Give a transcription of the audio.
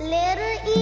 Little